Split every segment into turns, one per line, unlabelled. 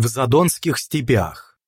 В Задонских степях.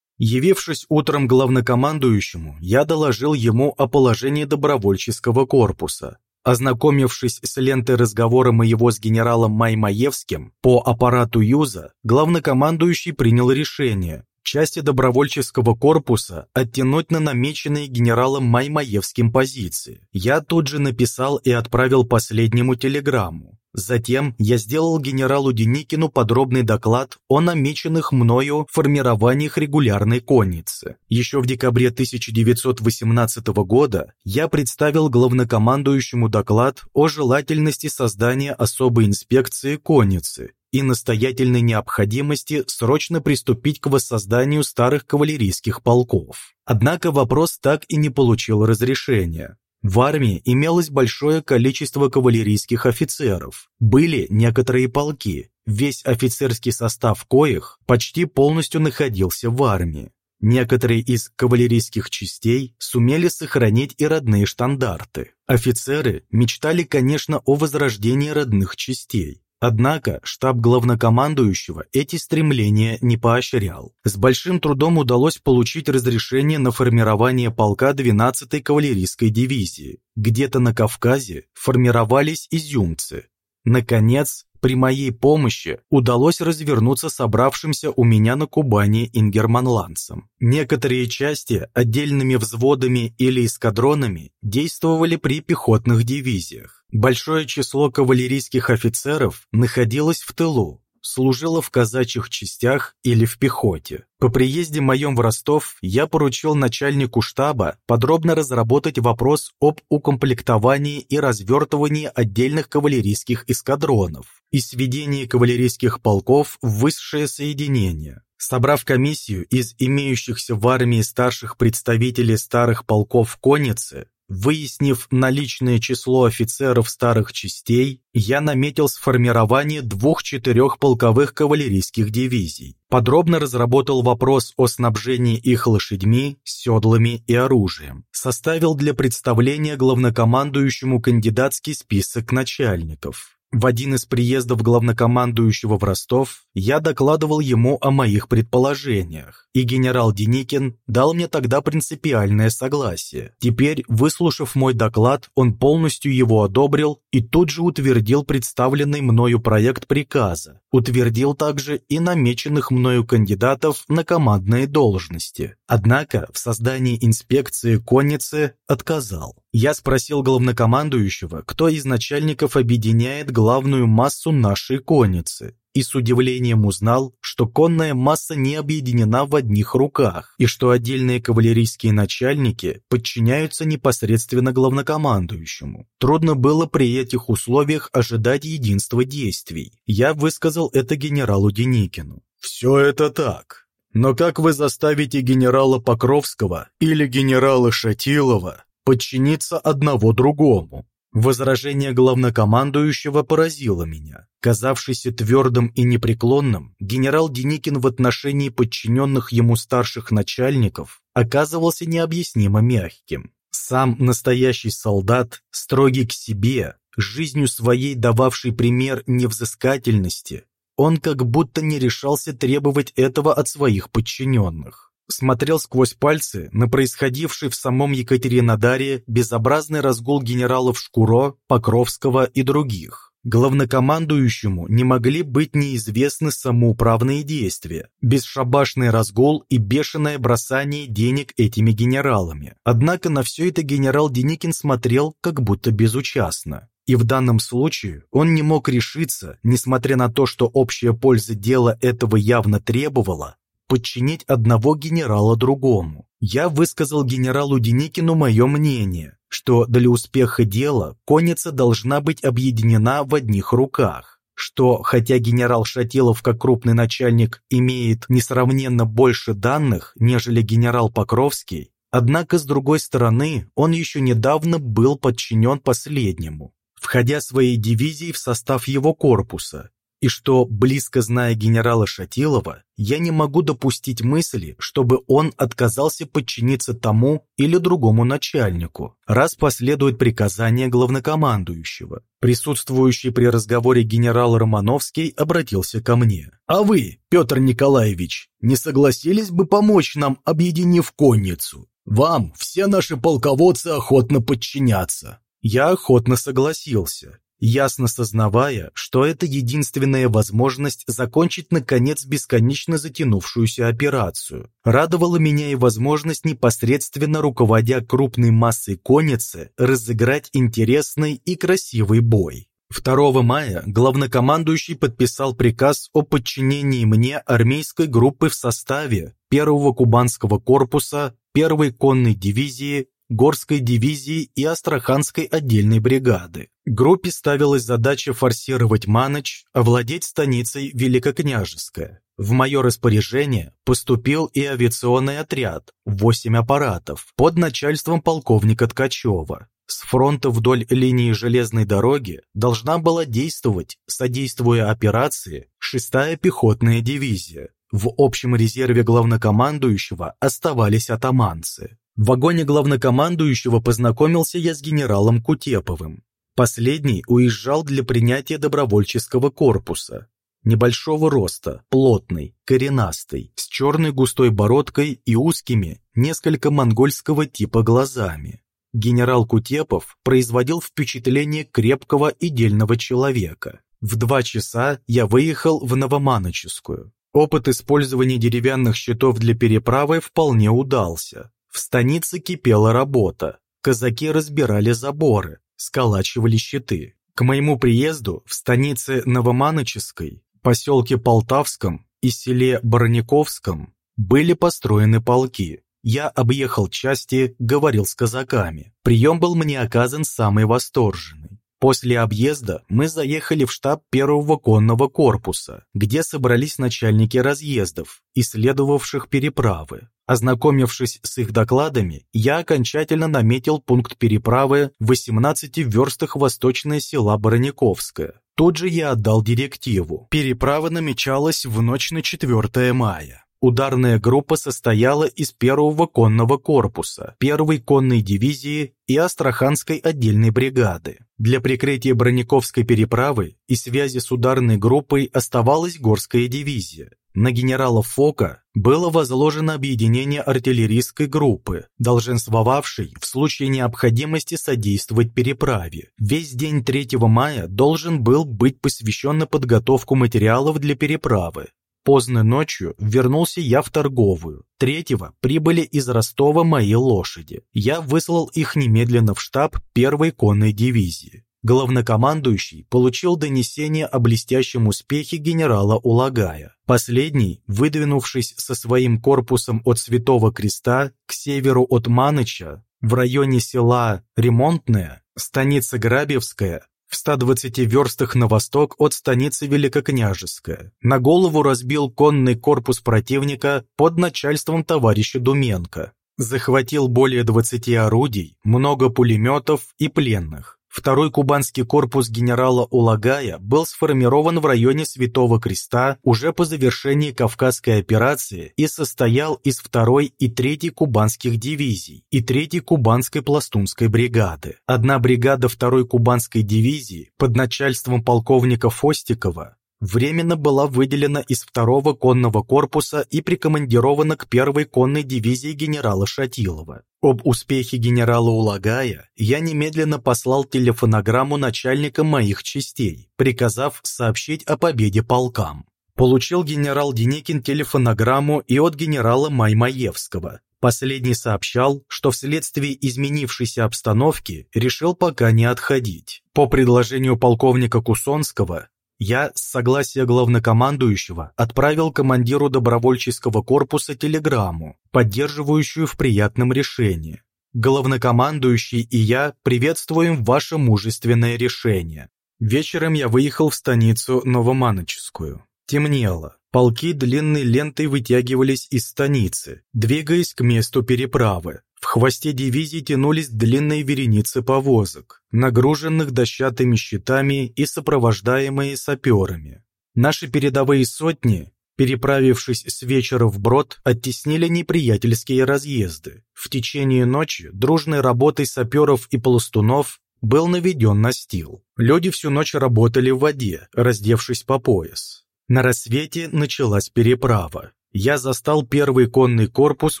Явившись утром главнокомандующему, я доложил ему о положении добровольческого корпуса. Ознакомившись с лентой разговора моего с генералом Маймаевским по аппарату Юза, главнокомандующий принял решение части добровольческого корпуса оттянуть на намеченные генералом Маймаевским позиции. Я тут же написал и отправил последнему телеграмму. Затем я сделал генералу Деникину подробный доклад о намеченных мною формированиях регулярной конницы. Еще в декабре 1918 года я представил главнокомандующему доклад о желательности создания особой инспекции конницы и настоятельной необходимости срочно приступить к воссозданию старых кавалерийских полков. Однако вопрос так и не получил разрешения. В армии имелось большое количество кавалерийских офицеров, были некоторые полки, весь офицерский состав коих почти полностью находился в армии. Некоторые из кавалерийских частей сумели сохранить и родные штандарты. Офицеры мечтали, конечно, о возрождении родных частей, Однако штаб главнокомандующего эти стремления не поощрял. С большим трудом удалось получить разрешение на формирование полка 12-й кавалерийской дивизии. Где-то на Кавказе формировались изюмцы. Наконец, при моей помощи удалось развернуться собравшимся у меня на Кубани ингерманландцам. Некоторые части отдельными взводами или эскадронами действовали при пехотных дивизиях. Большое число кавалерийских офицеров находилось в тылу, служило в казачьих частях или в пехоте. По приезде моем в Ростов я поручил начальнику штаба подробно разработать вопрос об укомплектовании и развертывании отдельных кавалерийских эскадронов и сведении кавалерийских полков в высшее соединение. Собрав комиссию из имеющихся в армии старших представителей старых полков конницы, Выяснив наличное число офицеров старых частей, я наметил сформирование двух-четырех полковых кавалерийских дивизий. Подробно разработал вопрос о снабжении их лошадьми, седлами и оружием. Составил для представления главнокомандующему кандидатский список начальников. В один из приездов главнокомандующего в Ростов я докладывал ему о моих предположениях, и генерал Деникин дал мне тогда принципиальное согласие. Теперь, выслушав мой доклад, он полностью его одобрил и тут же утвердил представленный мною проект приказа, утвердил также и намеченных мною кандидатов на командные должности. Однако в создании инспекции конницы отказал. Я спросил главнокомандующего, кто из начальников объединяет главную массу нашей конницы, и с удивлением узнал, что конная масса не объединена в одних руках, и что отдельные кавалерийские начальники подчиняются непосредственно главнокомандующему. Трудно было при этих условиях ожидать единства действий. Я высказал это генералу Деникину. «Все это так. Но как вы заставите генерала Покровского или генерала Шатилова подчиниться одного другому? Возражение главнокомандующего поразило меня. Казавшийся твердым и непреклонным, генерал Деникин в отношении подчиненных ему старших начальников оказывался необъяснимо мягким. Сам настоящий солдат, строгий к себе, жизнью своей дававший пример невзыскательности, он как будто не решался требовать этого от своих подчиненных смотрел сквозь пальцы на происходивший в самом Екатеринодаре безобразный разгул генералов Шкуро, Покровского и других. Главнокомандующему не могли быть неизвестны самоуправные действия, бесшабашный разгул и бешеное бросание денег этими генералами. Однако на все это генерал Деникин смотрел как будто безучастно. И в данном случае он не мог решиться, несмотря на то, что общая польза дела этого явно требовала, подчинить одного генерала другому. Я высказал генералу Деникину мое мнение, что для успеха дела конница должна быть объединена в одних руках, что хотя генерал Шатилов как крупный начальник имеет несравненно больше данных, нежели генерал Покровский, однако с другой стороны он еще недавно был подчинен последнему, входя своей дивизией в состав его корпуса, и что, близко зная генерала Шатилова, я не могу допустить мысли, чтобы он отказался подчиниться тому или другому начальнику, раз последует приказание главнокомандующего. Присутствующий при разговоре генерал Романовский обратился ко мне. «А вы, Петр Николаевич, не согласились бы помочь нам, объединив конницу? Вам все наши полководцы охотно подчинятся». Я охотно согласился, ясно сознавая, что это единственная возможность закончить, наконец, бесконечно затянувшуюся операцию. Радовала меня и возможность, непосредственно руководя крупной массой конницы, разыграть интересный и красивый бой. 2 мая главнокомандующий подписал приказ о подчинении мне армейской группы в составе 1-го Кубанского корпуса 1-й конной дивизии Горской дивизии и Астраханской отдельной бригады. Группе ставилась задача форсировать Маныч, овладеть станицей Великокняжеская. В мое распоряжение поступил и авиационный отряд, 8 аппаратов, под начальством полковника Ткачева. С фронта вдоль линии железной дороги должна была действовать, содействуя операции, 6-я пехотная дивизия. В общем резерве главнокомандующего оставались атаманцы. В вагоне главнокомандующего познакомился я с генералом Кутеповым. Последний уезжал для принятия добровольческого корпуса. Небольшого роста, плотный, коренастый, с черной густой бородкой и узкими, несколько монгольского типа глазами. Генерал Кутепов производил впечатление крепкого и дельного человека. В два часа я выехал в Новоманоческую. Опыт использования деревянных щитов для переправы вполне удался. В станице кипела работа. Казаки разбирали заборы, сколачивали щиты. К моему приезду в станице Новоманоческой, поселке Полтавском и селе Барниковском были построены полки. Я объехал части, говорил с казаками. Прием был мне оказан самый восторженный. После объезда мы заехали в штаб первого конного корпуса, где собрались начальники разъездов, исследовавших переправы. Ознакомившись с их докладами, я окончательно наметил пункт переправы в 18 верстах восточное села Барониковское. Тут же я отдал директиву. Переправа намечалась в ночь на 4 мая. Ударная группа состояла из первого конного корпуса, первой конной дивизии и Астраханской отдельной бригады. Для прикрытия Брониковской переправы и связи с ударной группой оставалась горская дивизия. На генерала Фока было возложено объединение артиллерийской группы, долженствовавшей в случае необходимости содействовать переправе. Весь день 3 мая должен был быть посвящен на подготовку материалов для переправы. Поздно ночью вернулся я в торговую. Третьего прибыли из Ростова мои лошади. Я выслал их немедленно в штаб первой конной дивизии. Главнокомандующий получил донесение о блестящем успехе генерала Улагая. Последний, выдвинувшись со своим корпусом от Святого Креста к северу от Маныча, в районе села Ремонтное, станица Грабевская, в 120 верстах на восток от станицы Великокняжеская. На голову разбил конный корпус противника под начальством товарища Думенко. Захватил более 20 орудий, много пулеметов и пленных. Второй кубанский корпус генерала Улагая был сформирован в районе Святого Креста уже по завершении Кавказской операции и состоял из второй и третьей кубанских дивизий и третьей кубанской пластунской бригады. Одна бригада второй кубанской дивизии под начальством полковника Фостикова временно была выделена из второго конного корпуса и прикомандирована к первой конной дивизии генерала Шатилова. Об успехе генерала Улагая я немедленно послал телефонограмму начальникам моих частей, приказав сообщить о победе полкам. Получил генерал Деникин телефонограмму и от генерала Маймаевского. Последний сообщал, что вследствие изменившейся обстановки решил пока не отходить. По предложению полковника Кусонского я, с согласия главнокомандующего, отправил командиру добровольческого корпуса телеграмму, поддерживающую в приятном решении. Главнокомандующий и я приветствуем ваше мужественное решение. Вечером я выехал в станицу Новоманоческую. Темнело. Полки длинной лентой вытягивались из станицы, двигаясь к месту переправы. Хвосте дивизии тянулись длинные вереницы повозок, нагруженных дощатыми щитами и сопровождаемые саперами. Наши передовые сотни, переправившись с вечера в брод, оттеснили неприятельские разъезды. В течение ночи дружной работой саперов и полостунов был наведен настил. Люди всю ночь работали в воде, раздевшись по пояс. На рассвете началась переправа. Я застал первый конный корпус,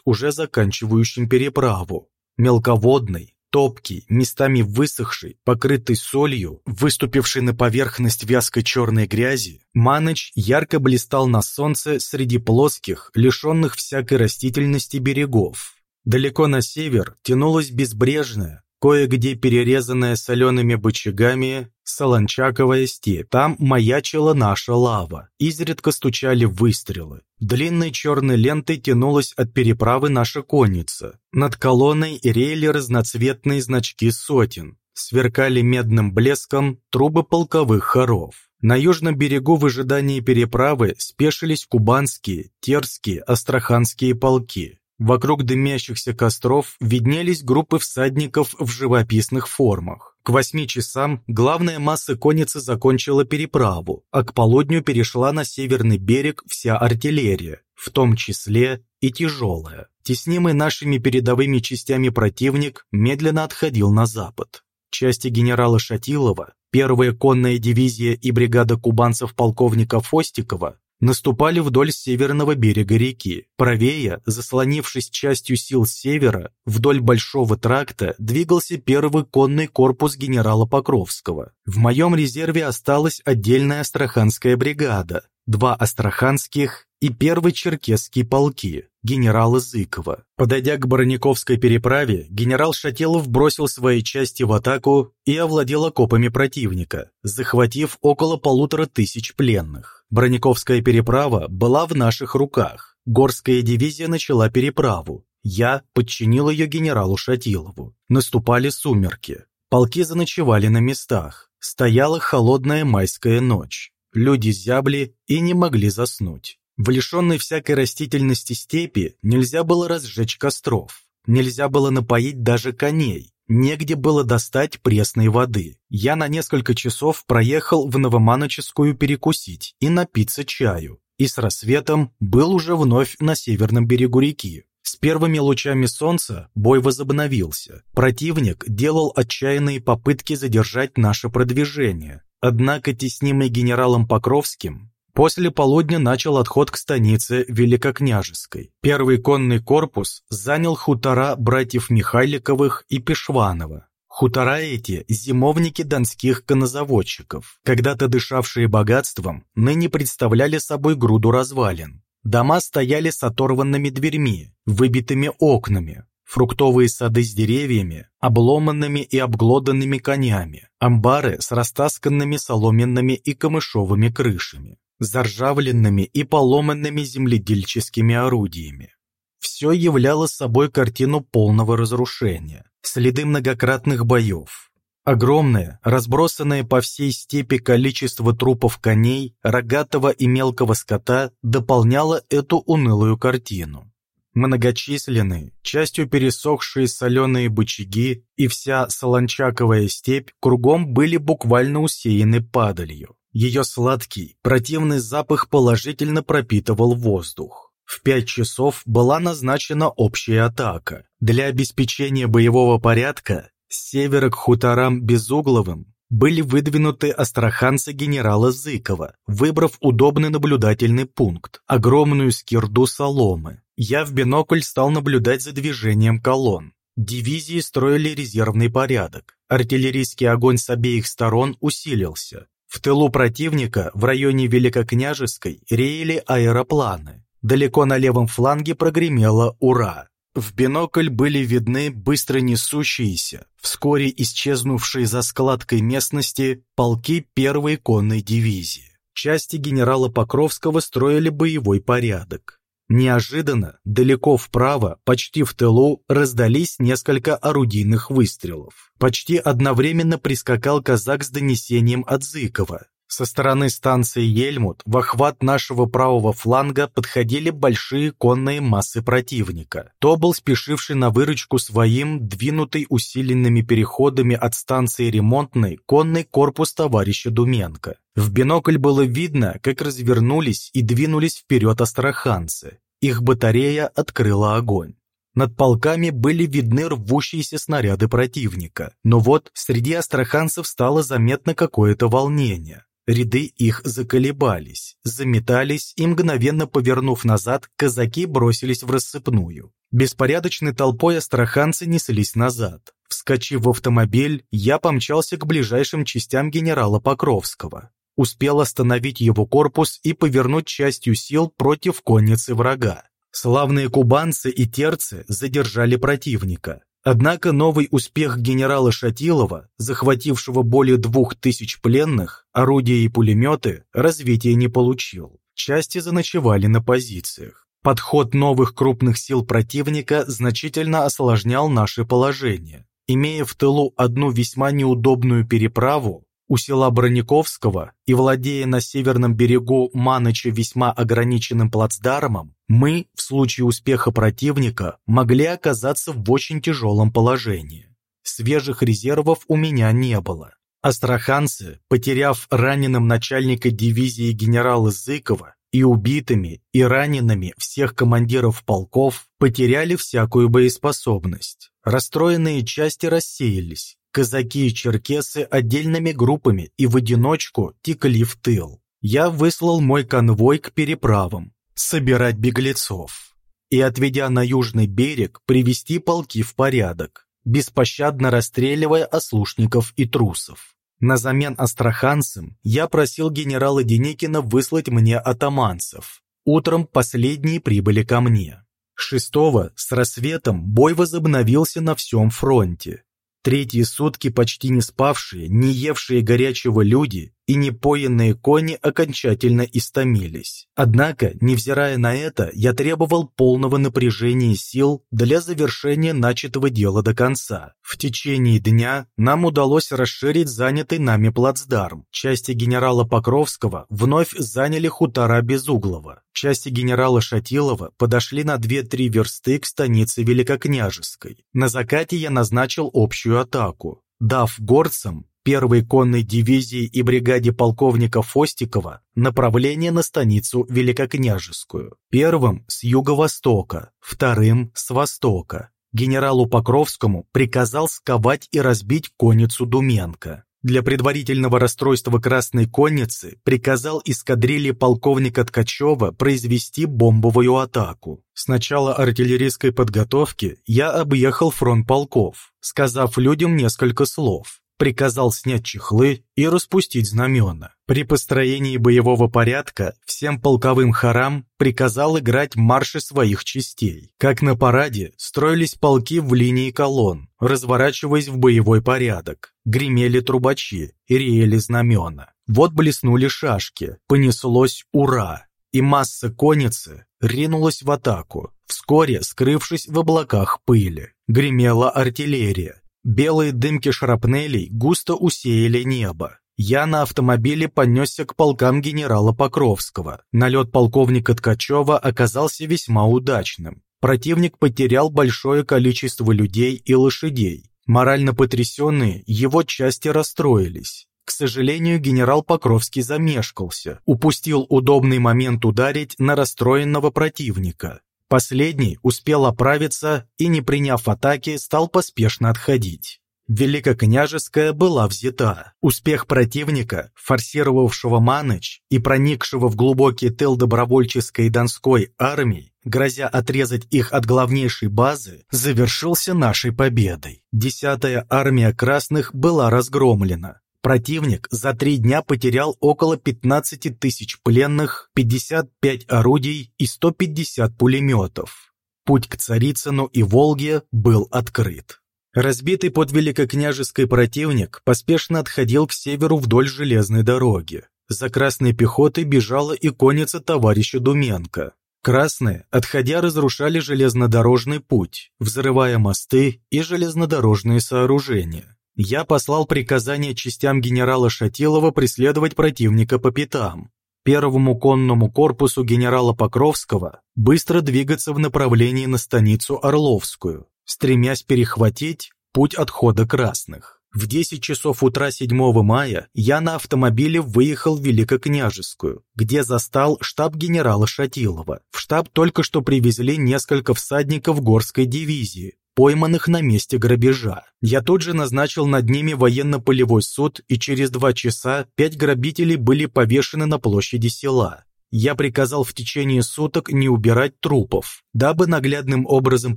уже заканчивающим переправу. Мелководный, топкий, местами высохший, покрытый солью, выступивший на поверхность вязкой черной грязи, Маныч ярко блистал на солнце среди плоских, лишенных всякой растительности берегов. Далеко на север тянулась безбрежная, кое-где перерезанная солеными бычагами солончаковая степь. Там маячила наша лава, изредка стучали выстрелы. Длинной черной лентой тянулась от переправы наша конница. Над колонной реяли разноцветные значки сотен. Сверкали медным блеском трубы полковых хоров. На южном берегу в ожидании переправы спешились кубанские, терские, астраханские полки. Вокруг дымящихся костров виднелись группы всадников в живописных формах. К восьми часам главная масса конницы закончила переправу, а к полудню перешла на северный берег вся артиллерия, в том числе и тяжелая. Теснимый нашими передовыми частями противник медленно отходил на запад. Части генерала Шатилова, первая конная дивизия и бригада кубанцев полковника Фостикова наступали вдоль северного берега реки. Правее, заслонившись частью сил севера, вдоль Большого тракта двигался первый конный корпус генерала Покровского. В моем резерве осталась отдельная астраханская бригада, два астраханских и первый черкесский полки генерала Зыкова. Подойдя к Барониковской переправе, генерал Шателов бросил свои части в атаку и овладел окопами противника, захватив около полутора тысяч пленных. Брониковская переправа была в наших руках. Горская дивизия начала переправу. Я подчинил ее генералу Шатилову. Наступали сумерки. Полки заночевали на местах. Стояла холодная майская ночь. Люди зябли и не могли заснуть. В лишенной всякой растительности степи нельзя было разжечь костров, нельзя было напоить даже коней, негде было достать пресной воды. Я на несколько часов проехал в Новоманоческую перекусить и напиться чаю, и с рассветом был уже вновь на северном берегу реки. С первыми лучами солнца бой возобновился. Противник делал отчаянные попытки задержать наше продвижение. Однако, теснимый генералом Покровским, После полудня начал отход к станице Великокняжеской. Первый конный корпус занял хутора братьев Михайликовых и Пешванова. Хутора эти – зимовники донских конозаводчиков, когда-то дышавшие богатством, ныне представляли собой груду развалин. Дома стояли с оторванными дверьми, выбитыми окнами, фруктовые сады с деревьями, обломанными и обглоданными конями, амбары с растасканными соломенными и камышовыми крышами заржавленными и поломанными земледельческими орудиями. Все являло собой картину полного разрушения, следы многократных боев. Огромное, разбросанное по всей степи количество трупов коней, рогатого и мелкого скота дополняло эту унылую картину. Многочисленные, частью пересохшие соленые бычаги и вся солончаковая степь кругом были буквально усеяны падалью. Ее сладкий, противный запах положительно пропитывал воздух. В пять часов была назначена общая атака. Для обеспечения боевого порядка с севера к хуторам Безугловым были выдвинуты астраханцы генерала Зыкова, выбрав удобный наблюдательный пункт – огромную скирду соломы. Я в бинокль стал наблюдать за движением колонн. Дивизии строили резервный порядок. Артиллерийский огонь с обеих сторон усилился. В тылу противника в районе Великокняжеской реяли аэропланы. Далеко на левом фланге прогремело «Ура!». В бинокль были видны быстро несущиеся, вскоре исчезнувшие за складкой местности полки первой конной дивизии. Части генерала Покровского строили боевой порядок. Неожиданно, далеко вправо, почти в тылу, раздались несколько орудийных выстрелов. Почти одновременно прискакал казак с донесением от Зыкова. Со стороны станции Ельмут в охват нашего правого фланга подходили большие конные массы противника. То был спешивший на выручку своим, двинутый усиленными переходами от станции Ремонтной, конный корпус товарища Думенко. В бинокль было видно, как развернулись и двинулись вперед астраханцы. Их батарея открыла огонь. Над полками были видны рвущиеся снаряды противника. Но вот среди астраханцев стало заметно какое-то волнение. Ряды их заколебались, заметались и, мгновенно повернув назад, казаки бросились в рассыпную. Беспорядочной толпой астраханцы неслись назад. Вскочив в автомобиль, я помчался к ближайшим частям генерала Покровского. Успел остановить его корпус и повернуть частью сил против конницы врага. Славные кубанцы и терцы задержали противника. Однако новый успех генерала Шатилова, захватившего более двух тысяч пленных, орудия и пулеметы, развития не получил. Части заночевали на позициях. Подход новых крупных сил противника значительно осложнял наше положение. Имея в тылу одну весьма неудобную переправу, у села Брониковского и владея на северном берегу Маныча весьма ограниченным плацдармом, мы, в случае успеха противника, могли оказаться в очень тяжелом положении. Свежих резервов у меня не было. Астраханцы, потеряв раненым начальника дивизии генерала Зыкова и убитыми и ранеными всех командиров полков, потеряли всякую боеспособность. Расстроенные части рассеялись, Казаки и черкесы отдельными группами и в одиночку текли в тыл. Я выслал мой конвой к переправам, собирать беглецов и, отведя на южный берег, привести полки в порядок, беспощадно расстреливая ослушников и трусов. На замен астраханцам я просил генерала Деникина выслать мне атаманцев. Утром последние прибыли ко мне. Шестого с рассветом бой возобновился на всем фронте. Третьи сутки почти не спавшие, не евшие горячего люди и непоенные кони окончательно истомились. Однако, невзирая на это, я требовал полного напряжения сил для завершения начатого дела до конца. В течение дня нам удалось расширить занятый нами плацдарм. Части генерала Покровского вновь заняли хутора Безуглова. Части генерала Шатилова подошли на 2-3 версты к станице Великокняжеской. На закате я назначил общую атаку, дав горцам первой конной дивизии и бригаде полковника Фостикова направление на станицу Великокняжескую. Первым с юго-востока, вторым с востока. Генералу Покровскому приказал сковать и разбить конницу Думенко. Для предварительного расстройства Красной Конницы приказал эскадрилье полковника Ткачева произвести бомбовую атаку. С начала артиллерийской подготовки я объехал фронт полков, сказав людям несколько слов приказал снять чехлы и распустить знамена. При построении боевого порядка всем полковым хорам приказал играть марши своих частей. Как на параде, строились полки в линии колонн, разворачиваясь в боевой порядок. Гремели трубачи и реяли знамена. Вот блеснули шашки, понеслось «Ура!» и масса конницы ринулась в атаку, вскоре скрывшись в облаках пыли. Гремела артиллерия, Белые дымки шрапнелей густо усеяли небо. Я на автомобиле понесся к полкам генерала Покровского. Налет полковника Ткачева оказался весьма удачным. Противник потерял большое количество людей и лошадей. Морально потрясенные его части расстроились. К сожалению, генерал Покровский замешкался, упустил удобный момент ударить на расстроенного противника. Последний успел оправиться и, не приняв атаки, стал поспешно отходить. Великокняжеская была взята. Успех противника, форсировавшего Маныч и проникшего в глубокий тыл добровольческой Донской армии, грозя отрезать их от главнейшей базы, завершился нашей победой. Десятая армия красных была разгромлена. Противник за три дня потерял около 15 тысяч пленных, 55 орудий и 150 пулеметов. Путь к Царицыну и Волге был открыт. Разбитый под Великокняжеской противник поспешно отходил к северу вдоль железной дороги. За красной пехотой бежала и конница товарища Думенко. Красные, отходя, разрушали железнодорожный путь, взрывая мосты и железнодорожные сооружения. Я послал приказание частям генерала Шатилова преследовать противника по пятам. Первому конному корпусу генерала Покровского быстро двигаться в направлении на станицу Орловскую, стремясь перехватить путь отхода красных. В 10 часов утра 7 мая я на автомобиле выехал в Великокняжескую, где застал штаб генерала Шатилова. В штаб только что привезли несколько всадников горской дивизии, пойманных на месте грабежа. Я тут же назначил над ними военно-полевой суд, и через два часа пять грабителей были повешены на площади села я приказал в течение суток не убирать трупов, дабы наглядным образом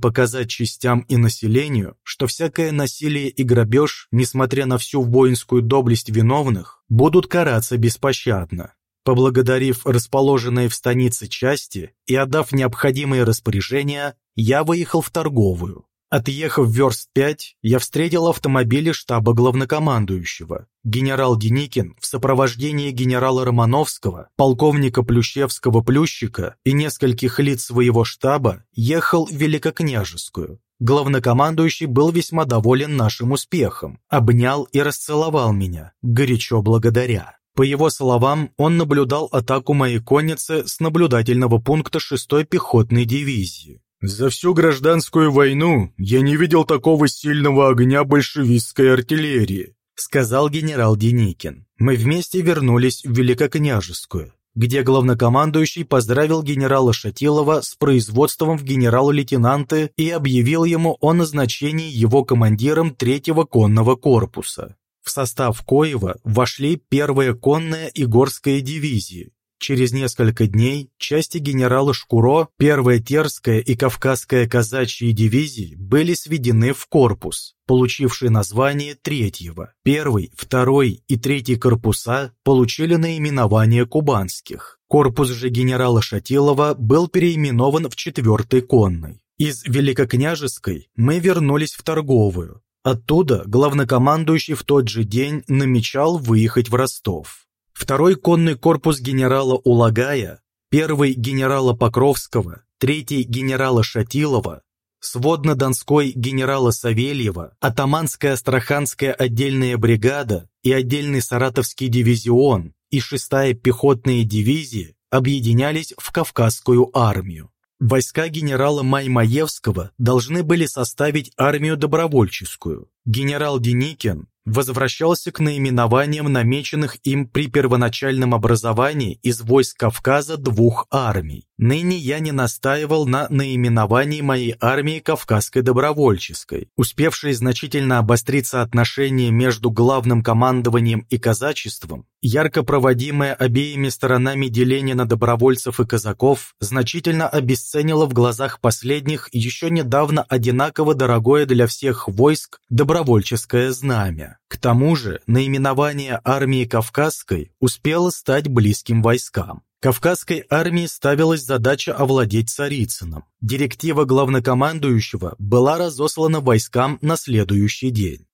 показать частям и населению, что всякое насилие и грабеж, несмотря на всю воинскую доблесть виновных, будут караться беспощадно. Поблагодарив расположенные в станице части и отдав необходимые распоряжения, я выехал в торговую. Отъехав верст пять, я встретил автомобили штаба главнокомандующего. Генерал Деникин в сопровождении генерала Романовского, полковника Плющевского-Плющика и нескольких лиц своего штаба ехал в Великокняжескую. Главнокомандующий был весьма доволен нашим успехом, обнял и расцеловал меня, горячо благодаря. По его словам, он наблюдал атаку моей конницы с наблюдательного пункта 6-й пехотной дивизии. За всю гражданскую войну я не видел такого сильного огня большевистской артиллерии, сказал генерал Деникин. Мы вместе вернулись в Великокняжескую, где главнокомандующий поздравил генерала Шатилова с производством в генерал-лейтенанты и объявил ему о назначении его командиром третьего конного корпуса. В состав Коева вошли первая конная и горская дивизии, Через несколько дней части генерала Шкуро, первая Терская и Кавказская казачьи дивизии были сведены в корпус, получивший название третьего. Первый, второй и третий корпуса получили наименование кубанских. Корпус же генерала Шатилова был переименован в четвертый конный. Из Великокняжеской мы вернулись в торговую. Оттуда главнокомандующий в тот же день намечал выехать в Ростов. Второй конный корпус генерала Улагая, первый генерала Покровского, третий генерала Шатилова, сводно-донской генерала Савельева, атаманская Астраханская отдельная бригада и отдельный Саратовский дивизион и шестая пехотная дивизия объединялись в Кавказскую армию. Войска генерала Маймаевского должны были составить армию добровольческую. Генерал Деникин возвращался к наименованиям намеченных им при первоначальном образовании из войск Кавказа двух армий. Ныне я не настаивал на наименовании моей армии Кавказской добровольческой. Успевшие значительно обостриться отношения между главным командованием и казачеством, ярко проводимое обеими сторонами деление на добровольцев и казаков, значительно обесценило в глазах последних еще недавно одинаково дорогое для всех войск добровольческое знамя. К тому же наименование армии Кавказской успело стать близким войскам. Кавказской армии ставилась задача овладеть Царицыным. Директива главнокомандующего была разослана войскам на следующий день.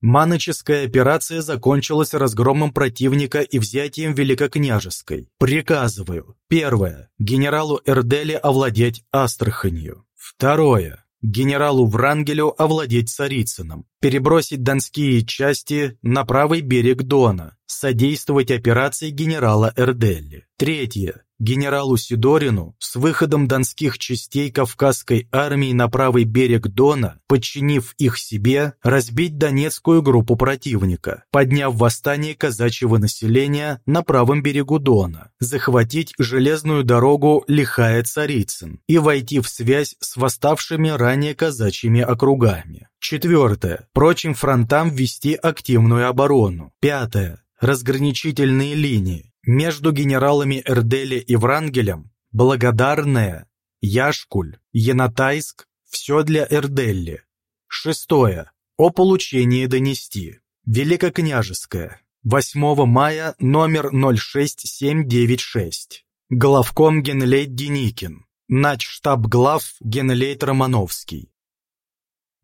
Маноческая операция закончилась разгромом противника и взятием Великокняжеской. Приказываю. Первое. Генералу Эрдели овладеть Астраханью. Второе генералу Врангелю овладеть Царицыным, перебросить донские части на правый берег Дона, содействовать операции генерала Эрделли. Третье генералу Сидорину с выходом донских частей Кавказской армии на правый берег Дона, подчинив их себе, разбить донецкую группу противника, подняв восстание казачьего населения на правом берегу Дона, захватить железную дорогу Лихая-Царицын и войти в связь с восставшими ранее казачьими округами. Четвертое. Прочим фронтам ввести активную оборону. Пятое. Разграничительные линии между генералами Эрдели и Врангелем Благодарная, Яшкуль, Янатайск – все для Эрделли. Шестое. О получении донести. Великокняжеская. 8 мая, номер 06796. Главком генлейт Деникин. Начштаб глав генлейт Романовский.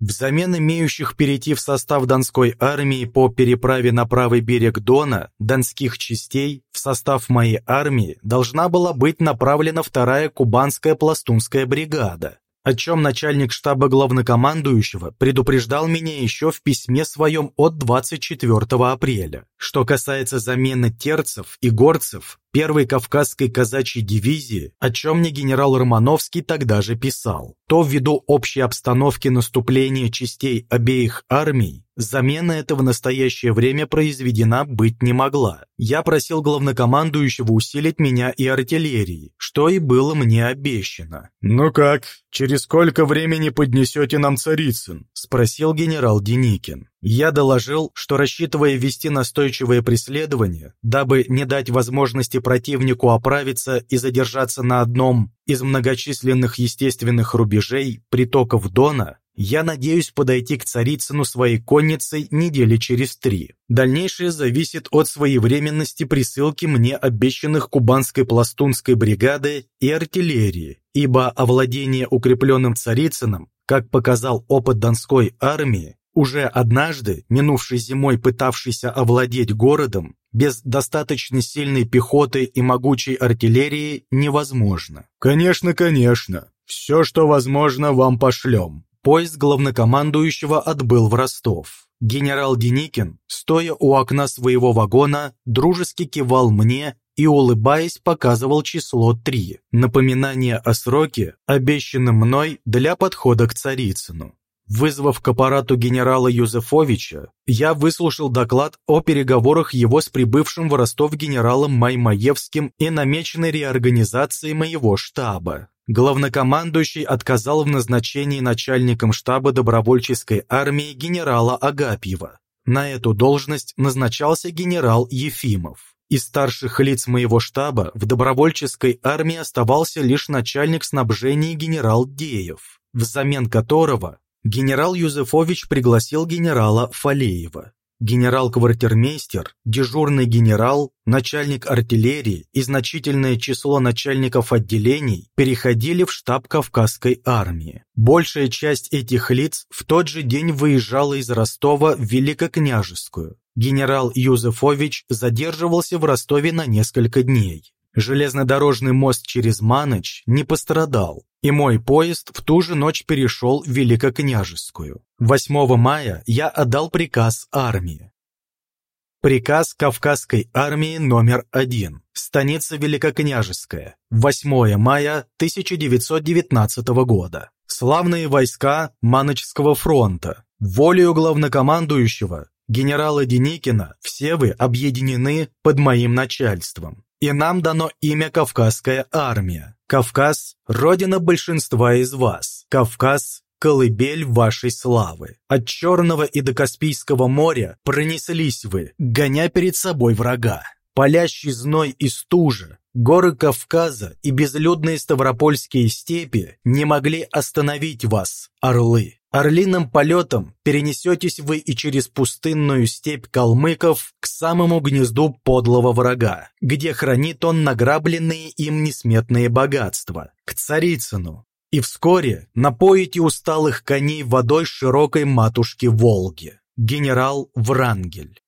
Взамен имеющих перейти в состав Донской армии по переправе на правый берег Дона донских частей в состав моей армии должна была быть направлена вторая кубанская пластунская бригада, о чем начальник штаба главнокомандующего предупреждал меня еще в письме своем от 24 апреля. Что касается замены терцев и горцев, первой Кавказской казачьей дивизии, о чем мне генерал Романовский тогда же писал, то ввиду общей обстановки наступления частей обеих армий, замена эта в настоящее время произведена быть не могла. Я просил главнокомандующего усилить меня и артиллерией, что и было мне обещано.
«Ну как, через сколько времени поднесете нам Царицын?»
– спросил генерал Деникин. Я доложил, что рассчитывая вести настойчивое преследование, дабы не дать возможности противнику оправиться и задержаться на одном из многочисленных естественных рубежей притоков Дона, я надеюсь подойти к Царицыну своей конницей недели через три. Дальнейшее зависит от своевременности присылки мне обещанных кубанской пластунской бригады и артиллерии, ибо овладение укрепленным Царицыном, как показал опыт Донской армии, уже однажды, минувшей зимой пытавшийся овладеть городом, без достаточно сильной пехоты и могучей артиллерии невозможно.
«Конечно, конечно. Все, что возможно, вам пошлем».
Поезд главнокомандующего отбыл в Ростов. Генерал Деникин, стоя у окна своего вагона, дружески кивал мне и, улыбаясь, показывал число три, напоминание о сроке, обещанном мной для подхода к Царицыну. Вызвав к аппарату генерала Юзефовича, я выслушал доклад о переговорах его с прибывшим в Ростов генералом Маймаевским и намеченной реорганизации моего штаба. Главнокомандующий отказал в назначении начальником штаба добровольческой армии генерала Агапьева. На эту должность назначался генерал Ефимов. Из старших лиц моего штаба в добровольческой армии оставался лишь начальник снабжения генерал Деев, взамен которого генерал Юзефович пригласил генерала Фалеева. Генерал-квартирмейстер, дежурный генерал, начальник артиллерии и значительное число начальников отделений переходили в штаб Кавказской армии. Большая часть этих лиц в тот же день выезжала из Ростова в Великокняжескую. Генерал Юзефович задерживался в Ростове на несколько дней. Железнодорожный мост через Маныч не пострадал, и мой поезд в ту же ночь перешел в Великокняжескую. 8 мая я отдал приказ армии. Приказ Кавказской армии номер один. Станица Великокняжеская. 8 мая 1919 года. Славные войска Маночского фронта. Волею главнокомандующего генерала Деникина все вы объединены под моим начальством и нам дано имя Кавказская армия. Кавказ – родина большинства из вас. Кавказ – колыбель вашей славы. От Черного и до Каспийского моря пронеслись вы, гоня перед собой врага. Палящий зной и стужа, горы Кавказа и безлюдные ставропольские степи не могли остановить вас, орлы. Орлиным полетом перенесетесь вы и через пустынную степь калмыков к самому гнезду подлого врага, где хранит он награбленные им несметные богатства, к Царицыну, и вскоре напоите усталых коней водой широкой матушки Волги. Генерал Врангель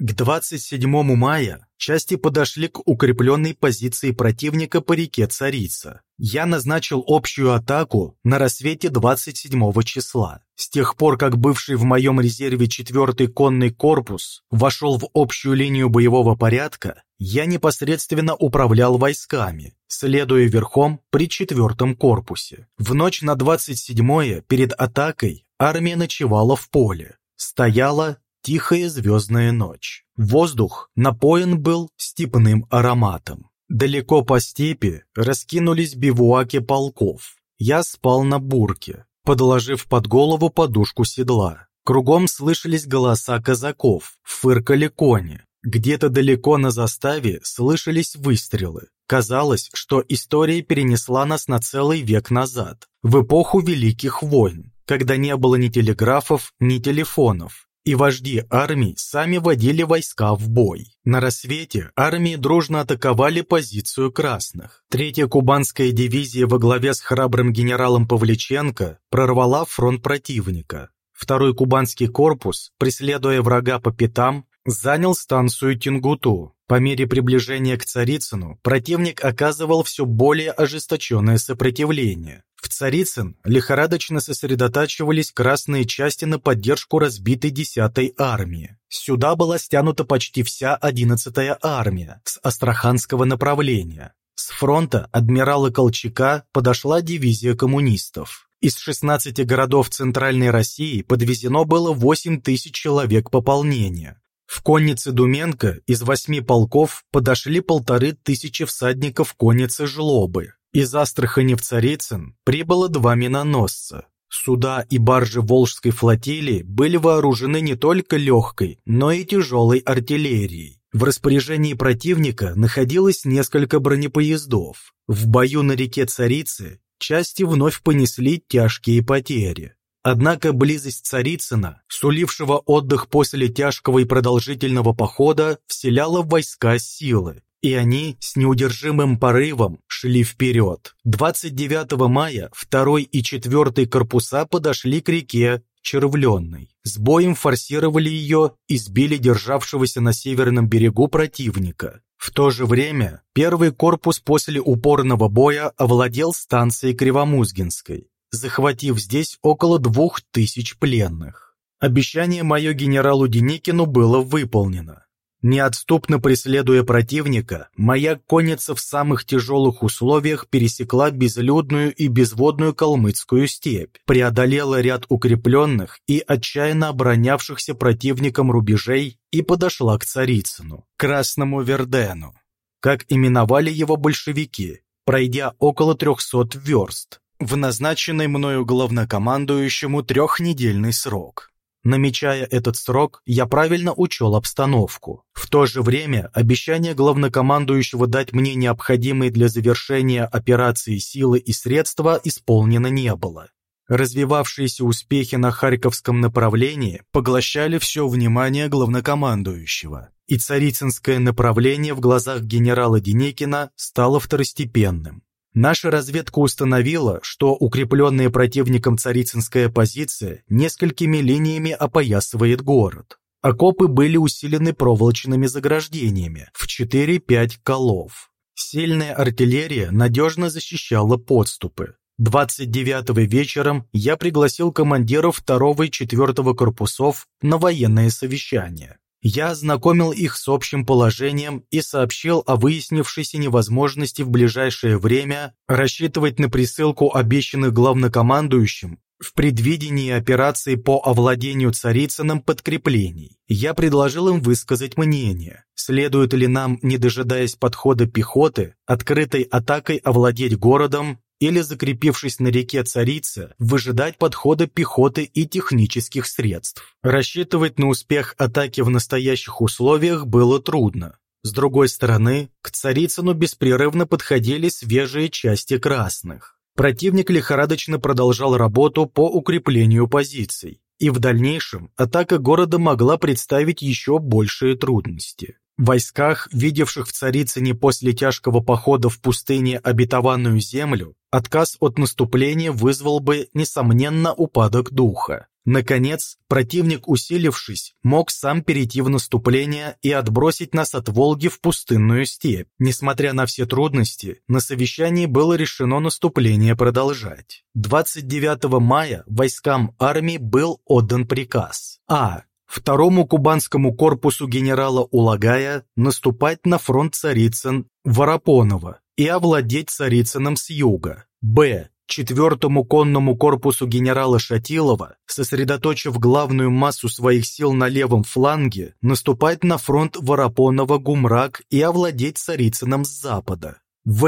к 27 мая части подошли к укрепленной позиции противника по реке Царица. Я назначил общую атаку на рассвете 27 числа. С тех пор, как бывший в моем резерве 4-й конный корпус вошел в общую линию боевого порядка, я непосредственно управлял войсками, следуя верхом при 4-м корпусе. В ночь на 27-е перед атакой армия ночевала в поле. Стояла тихая звездная ночь. Воздух напоен был степным ароматом. Далеко по степи раскинулись бивуаки полков. Я спал на бурке, подложив под голову подушку седла. Кругом слышались голоса казаков, фыркали кони. Где-то далеко на заставе слышались выстрелы. Казалось, что история перенесла нас на целый век назад, в эпоху Великих войн, когда не было ни телеграфов, ни телефонов, и вожди армий сами водили войска в бой. На рассвете армии дружно атаковали позицию красных. Третья кубанская дивизия во главе с храбрым генералом Павличенко прорвала фронт противника. Второй кубанский корпус, преследуя врага по пятам, занял станцию Тингуту. По мере приближения к Царицыну противник оказывал все более ожесточенное сопротивление. В Царицын лихорадочно сосредотачивались красные части на поддержку разбитой 10-й армии. Сюда была стянута почти вся 11-я армия с Астраханского направления. С фронта адмирала Колчака подошла дивизия коммунистов. Из 16 городов Центральной России подвезено было 8 тысяч человек пополнения. В коннице Думенко из восьми полков подошли полторы тысячи всадников конницы Жлобы. Из Астрахани в Царицын прибыло два миноносца. Суда и баржи Волжской флотилии были вооружены не только легкой, но и тяжелой артиллерией. В распоряжении противника находилось несколько бронепоездов. В бою на реке Царицы части вновь понесли тяжкие потери. Однако близость Царицына, сулившего отдых после тяжкого и продолжительного похода, вселяла в войска силы, и они с неудержимым порывом шли вперед. 29 мая 2 и 4 корпуса подошли к реке Червленной. С боем форсировали ее и сбили державшегося на северном берегу противника. В то же время первый корпус после упорного боя овладел станцией Кривомузгинской, захватив здесь около двух тысяч пленных. Обещание мое генералу Деникину было выполнено. Неотступно преследуя противника, моя конница в самых тяжелых условиях пересекла безлюдную и безводную калмыцкую степь, преодолела ряд укрепленных и отчаянно оборонявшихся противником рубежей и подошла к Царицыну, Красному Вердену, как именовали его большевики, пройдя около 300 верст, в назначенный мною главнокомандующему трехнедельный срок. Намечая этот срок, я правильно учел обстановку. В то же время обещание главнокомандующего дать мне необходимые для завершения операции силы и средства исполнено не было. Развивавшиеся успехи на Харьковском направлении поглощали все внимание главнокомандующего, и царицынское направление в глазах генерала Деникина стало второстепенным. Наша разведка установила, что укрепленная противником царицынская позиция несколькими линиями опоясывает город. Окопы были усилены проволочными заграждениями в 4-5 колов. Сильная артиллерия надежно защищала подступы. 29 вечером я пригласил командиров 2 и 4 корпусов на военное совещание. Я ознакомил их с общим положением и сообщил о выяснившейся невозможности в ближайшее время рассчитывать на присылку обещанных главнокомандующим в предвидении операции по овладению Царицыным подкреплений. Я предложил им высказать мнение, следует ли нам, не дожидаясь подхода пехоты, открытой атакой овладеть городом или, закрепившись на реке Царица, выжидать подхода пехоты и технических средств. Рассчитывать на успех атаки в настоящих условиях было трудно. С другой стороны, к Царицыну беспрерывно подходили свежие части красных. Противник лихорадочно продолжал работу по укреплению позиций, и в дальнейшем атака города могла представить еще большие трудности. Войсках, видевших в Царицыне после тяжкого похода в пустыне обетованную землю, отказ от наступления вызвал бы, несомненно, упадок духа. Наконец, противник, усилившись, мог сам перейти в наступление и отбросить нас от Волги в пустынную степь. Несмотря на все трудности, на совещании было решено наступление продолжать. 29 мая войскам армии был отдан приказ А. Второму кубанскому корпусу генерала Улагая наступать на фронт Царицын Воропонова и овладеть Царицыным с юга. Б. Четвертому конному корпусу генерала Шатилова, сосредоточив главную массу своих сил на левом фланге, наступать на фронт Воропонова-Гумрак и овладеть Царицыным с запада. В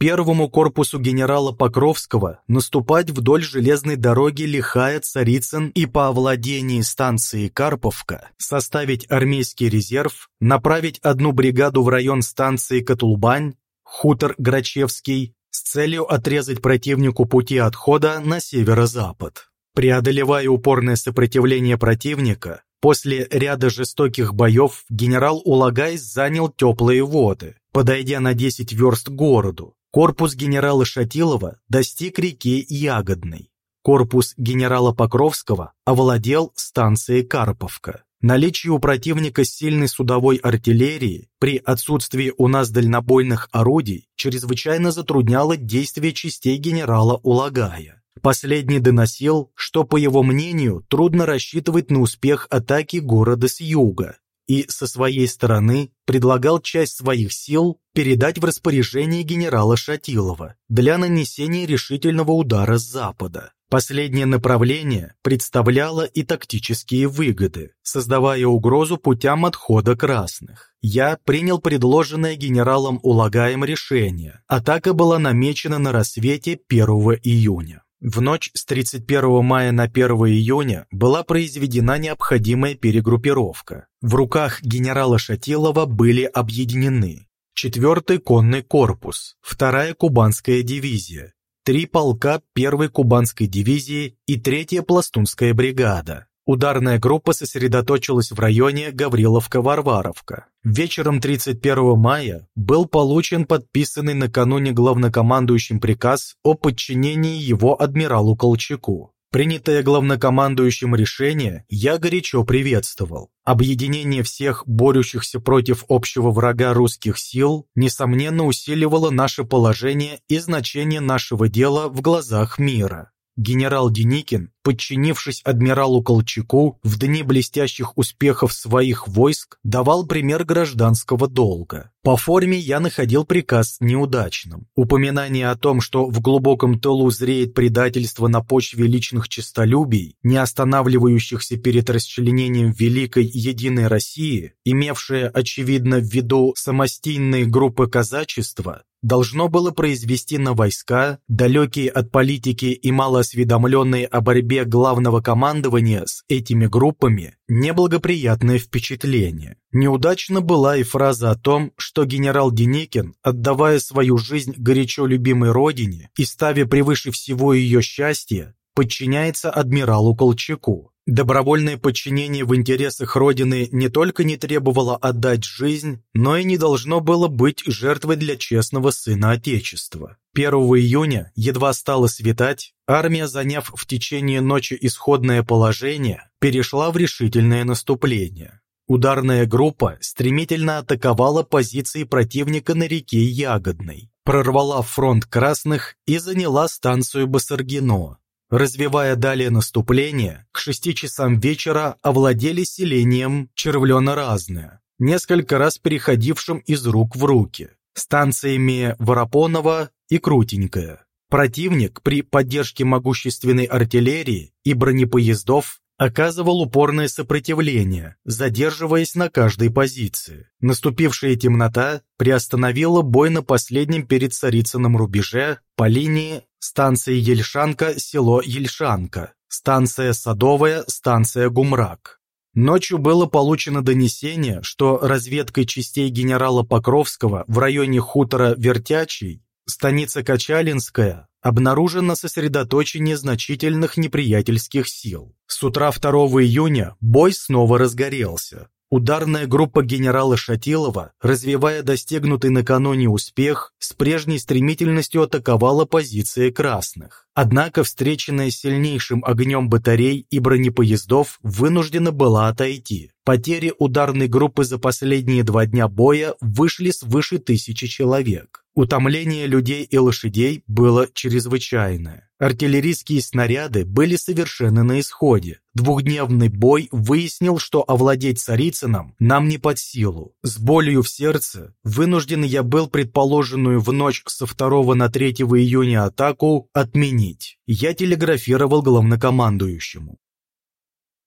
первому корпусу генерала Покровского наступать вдоль железной дороги Лихая-Царицын и по овладении станции Карповка составить армейский резерв, направить одну бригаду в район станции Катулбань, хутор Грачевский, с целью отрезать противнику пути отхода на северо-запад. Преодолевая упорное сопротивление противника, после ряда жестоких боев генерал Улагай занял теплые воды, подойдя на 10 верст к городу, Корпус генерала Шатилова достиг реки Ягодной. Корпус генерала Покровского овладел станцией Карповка. Наличие у противника сильной судовой артиллерии при отсутствии у нас дальнобойных орудий чрезвычайно затрудняло действия частей генерала Улагая. Последний доносил, что, по его мнению, трудно рассчитывать на успех атаки города с юга, и со своей стороны предлагал часть своих сил передать в распоряжение генерала Шатилова для нанесения решительного удара с запада. Последнее направление представляло и тактические выгоды, создавая угрозу путям отхода красных. Я принял предложенное генералом Улагаем решение. Атака была намечена на рассвете 1 июня. В ночь с 31 мая на 1 июня была произведена необходимая перегруппировка. В руках генерала Шатилова были объединены 4-й конный корпус, 2-я кубанская дивизия, три полка первой кубанской дивизии и третья пластунская бригада. Ударная группа сосредоточилась в районе Гавриловка-Варваровка. Вечером 31 мая был получен подписанный накануне главнокомандующим приказ о подчинении его адмиралу Колчаку. Принятое главнокомандующим решение я горячо приветствовал. Объединение всех борющихся против общего врага русских сил, несомненно, усиливало наше положение и значение нашего дела в глазах мира. Генерал Деникин, подчинившись адмиралу Колчаку, в дни блестящих успехов своих войск давал пример гражданского долга. По форме я находил приказ неудачным. Упоминание о том, что в глубоком тылу зреет предательство на почве личных честолюбий, не останавливающихся перед расчленением Великой Единой России, имевшее, очевидно, в виду самостийные группы казачества, должно было произвести на войска, далекие от политики и малоосведомленные о борьбе главного командования с этими группами, неблагоприятное впечатление. Неудачна была и фраза о том, что генерал Деникин, отдавая свою жизнь горячо любимой родине и ставя превыше всего ее счастье, подчиняется адмиралу Колчаку. Добровольное подчинение в интересах Родины не только не требовало отдать жизнь, но и не должно было быть жертвой для честного сына Отечества. 1 июня, едва стало светать, армия, заняв в течение ночи исходное положение, перешла в решительное наступление. Ударная группа стремительно атаковала позиции противника на реке Ягодной, прорвала фронт красных и заняла станцию Басаргино, Развивая далее наступление, к шести часам вечера овладели селением Червлено-Разное, несколько раз переходившим из рук в руки, станциями Воропонова и Крутенькая. Противник при поддержке могущественной артиллерии и бронепоездов оказывал упорное сопротивление, задерживаясь на каждой позиции. Наступившая темнота приостановила бой на последнем перед Царицыным рубеже по линии станции Ельшанка, село Ельшанка, станция Садовая, станция Гумрак. Ночью было получено донесение, что разведкой частей генерала Покровского в районе хутора Вертячий, станица Качалинская, обнаружено сосредоточение значительных неприятельских сил. С утра 2 июня бой снова разгорелся. Ударная группа генерала Шатилова, развивая достигнутый накануне успех, с прежней стремительностью атаковала позиции красных. Однако, встреченная сильнейшим огнем батарей и бронепоездов, вынуждена была отойти. Потери ударной группы за последние два дня боя вышли свыше тысячи человек. Утомление людей и лошадей было чрезвычайное. Артиллерийские снаряды были совершенно на исходе. Двухдневный бой выяснил, что овладеть Царицыном нам не под силу. С болью в сердце вынужден я был предположенную в ночь со 2 на 3 июня атаку отменить. Я телеграфировал главнокомандующему.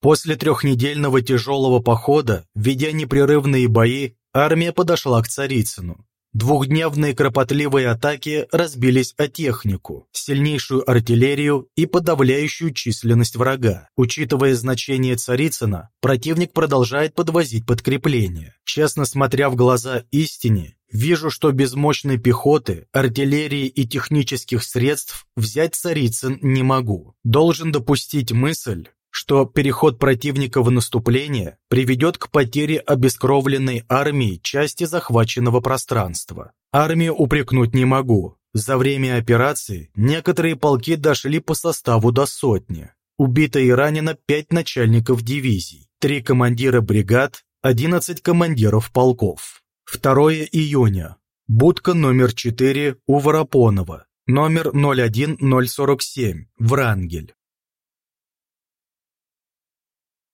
После трехнедельного тяжелого похода, ведя непрерывные бои, армия подошла к Царицыну. Двухдневные кропотливые атаки разбились о технику, сильнейшую артиллерию и подавляющую численность врага. Учитывая значение Царицына, противник продолжает подвозить подкрепления. Честно смотря в глаза истине, вижу, что без мощной пехоты, артиллерии и технических средств взять Царицын не могу. Должен допустить мысль, что переход противника в наступление приведет к потере обескровленной армии части захваченного пространства. Армию упрекнуть не могу. За время операции некоторые полки дошли по составу до сотни. Убито и ранено 5 начальников дивизий, 3 командира бригад, 11 командиров полков. 2 июня. Будка номер 4 у Воропонова, номер 01047, Врангель.